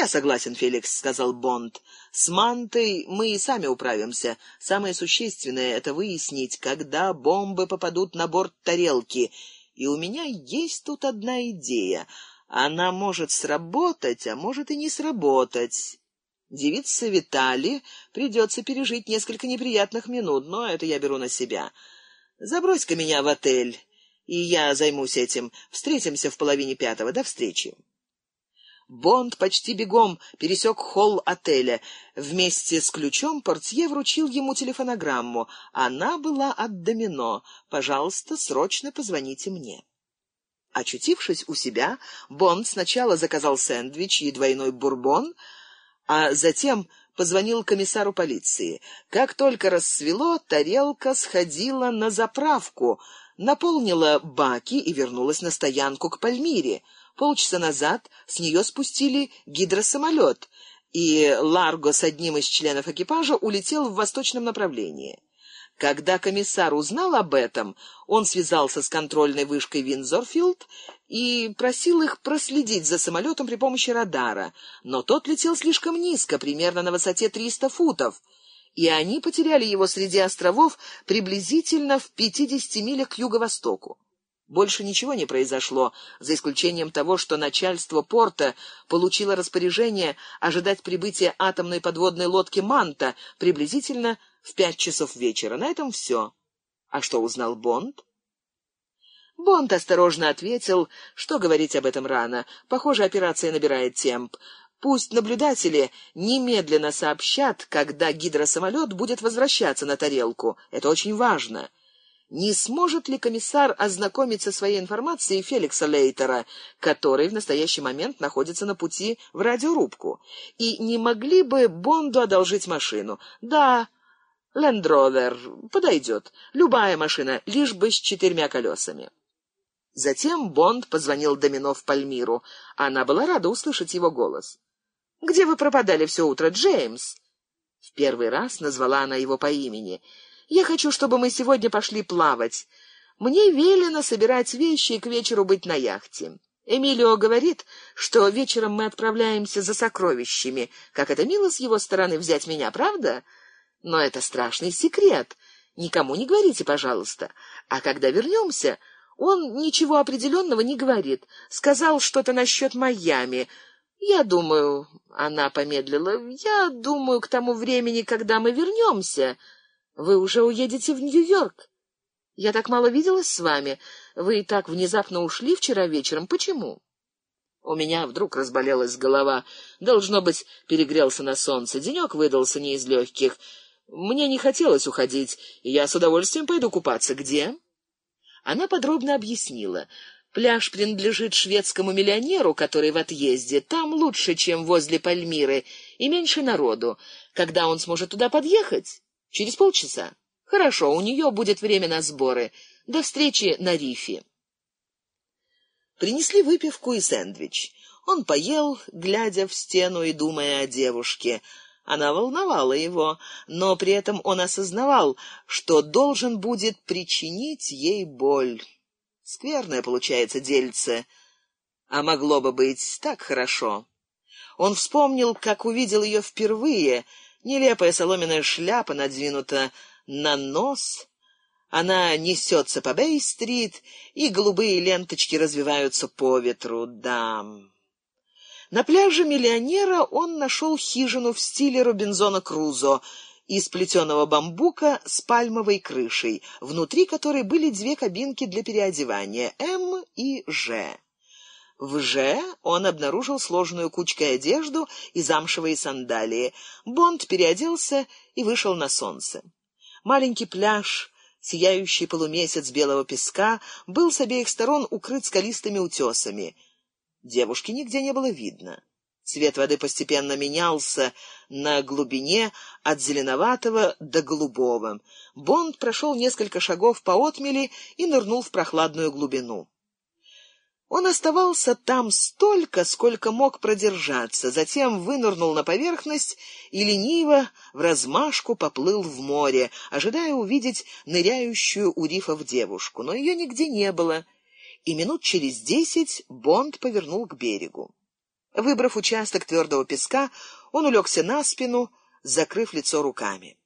«Я согласен, Феликс», — сказал Бонд. «С мантой мы и сами управимся. Самое существенное — это выяснить, когда бомбы попадут на борт тарелки. И у меня есть тут одна идея. Она может сработать, а может и не сработать». Девице Витали придется пережить несколько неприятных минут, но это я беру на себя. Забрось-ка меня в отель, и я займусь этим. Встретимся в половине пятого. До встречи. Бонд почти бегом пересек холл отеля. Вместе с ключом портье вручил ему телефонограмму. Она была от Домино. «Пожалуйста, срочно позвоните мне». Очутившись у себя, Бонд сначала заказал сэндвич и двойной бурбон, а затем позвонил комиссару полиции. Как только рассвело, тарелка сходила на заправку, наполнила баки и вернулась на стоянку к Пальмире. Полчаса назад с нее спустили гидросамолет, и Ларго с одним из членов экипажа улетел в восточном направлении. Когда комиссар узнал об этом, он связался с контрольной вышкой Винзорфилд и просил их проследить за самолетом при помощи радара, но тот летел слишком низко, примерно на высоте 300 футов, и они потеряли его среди островов приблизительно в 50 милях к юго-востоку. Больше ничего не произошло, за исключением того, что начальство порта получило распоряжение ожидать прибытия атомной подводной лодки «Манта» приблизительно в пять часов вечера. На этом все. А что узнал Бонд? Бонд осторожно ответил, что говорить об этом рано. Похоже, операция набирает темп. Пусть наблюдатели немедленно сообщат, когда гидросамолет будет возвращаться на тарелку. Это очень важно. Не сможет ли комиссар ознакомиться своей информацией Феликса Лейтера, который в настоящий момент находится на пути в радиорубку? И не могли бы Бонду одолжить машину? Да, Лендровер подойдет. Любая машина, лишь бы с четырьмя колесами. Затем Бонд позвонил Домино в Пальмиру. Она была рада услышать его голос. «Где вы пропадали все утро, Джеймс?» В первый раз назвала она его по имени. «Я хочу, чтобы мы сегодня пошли плавать. Мне велено собирать вещи и к вечеру быть на яхте. Эмилио говорит, что вечером мы отправляемся за сокровищами. Как это мило с его стороны взять меня, правда?» Но это страшный секрет. Никому не говорите, пожалуйста. А когда вернемся, он ничего определенного не говорит. Сказал что-то насчет Майами. Я думаю, она помедлила, я думаю, к тому времени, когда мы вернемся, вы уже уедете в Нью-Йорк. Я так мало виделась с вами. Вы и так внезапно ушли вчера вечером. Почему? У меня вдруг разболелась голова. Должно быть, перегрелся на солнце. Денек выдался не из легких. Мне не хотелось уходить, и я с удовольствием пойду купаться. Где? Она подробно объяснила. Пляж принадлежит шведскому миллионеру, который в отъезде. Там лучше, чем возле Пальмиры, и меньше народу. Когда он сможет туда подъехать? Через полчаса. Хорошо, у нее будет время на сборы. До встречи на рифе. Принесли выпивку и сэндвич. Он поел, глядя в стену и думая о девушке. Она волновала его, но при этом он осознавал, что должен будет причинить ей боль. Скверное получается дельце, а могло бы быть так хорошо. Он вспомнил, как увидел ее впервые. Нелепая соломенная шляпа надвинута на нос. Она несется по Бей-стрит, и голубые ленточки развиваются по ветру. Да... На пляже миллионера он нашел хижину в стиле Робинзона Крузо из плетеного бамбука с пальмовой крышей, внутри которой были две кабинки для переодевания М и Ж. В Ж он обнаружил сложенную кучкой одежду и замшевые сандалии. Бонд переоделся и вышел на солнце. Маленький пляж, сияющий полумесяц белого песка, был с обеих сторон укрыт скалистыми утесами — Девушки нигде не было видно. Цвет воды постепенно менялся на глубине от зеленоватого до голубого. Бонд прошел несколько шагов по отмели и нырнул в прохладную глубину. Он оставался там столько, сколько мог продержаться, затем вынырнул на поверхность и лениво в размашку поплыл в море, ожидая увидеть ныряющую у рифов девушку, но ее нигде не было — и минут через десять Бонд повернул к берегу. Выбрав участок твердого песка, он улегся на спину, закрыв лицо руками.